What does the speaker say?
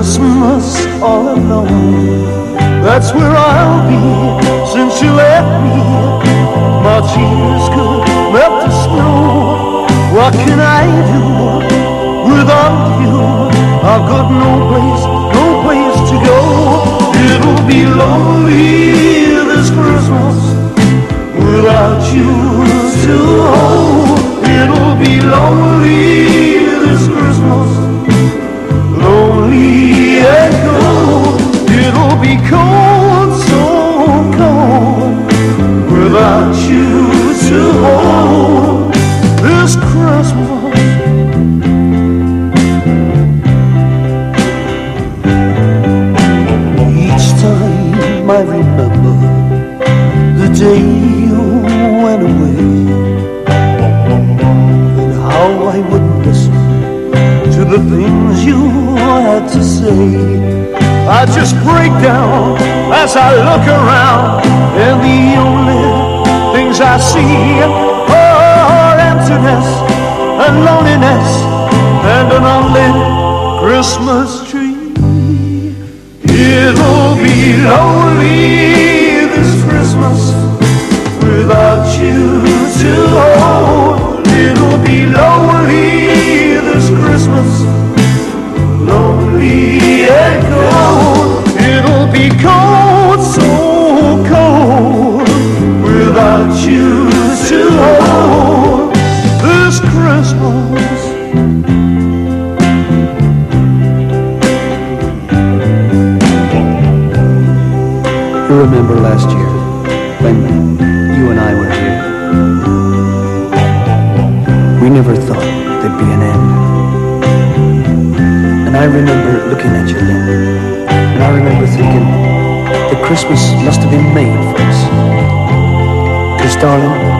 Christmas all alone. That's where I'll be since you left me. My tears could melt to snow. What can I do without you? I've got no place, no place to go. It'll be lonely. I remember the day you went away and how I would listen to the things you had to say. I just break down as I look around, and the only things I see are emptiness and loneliness and an unlit Christmas Christmas. You remember last year when you and I were here? We never thought there'd be an end. And I remember looking at you then. And I remember thinking that Christmas must have been made for us. Because, darling,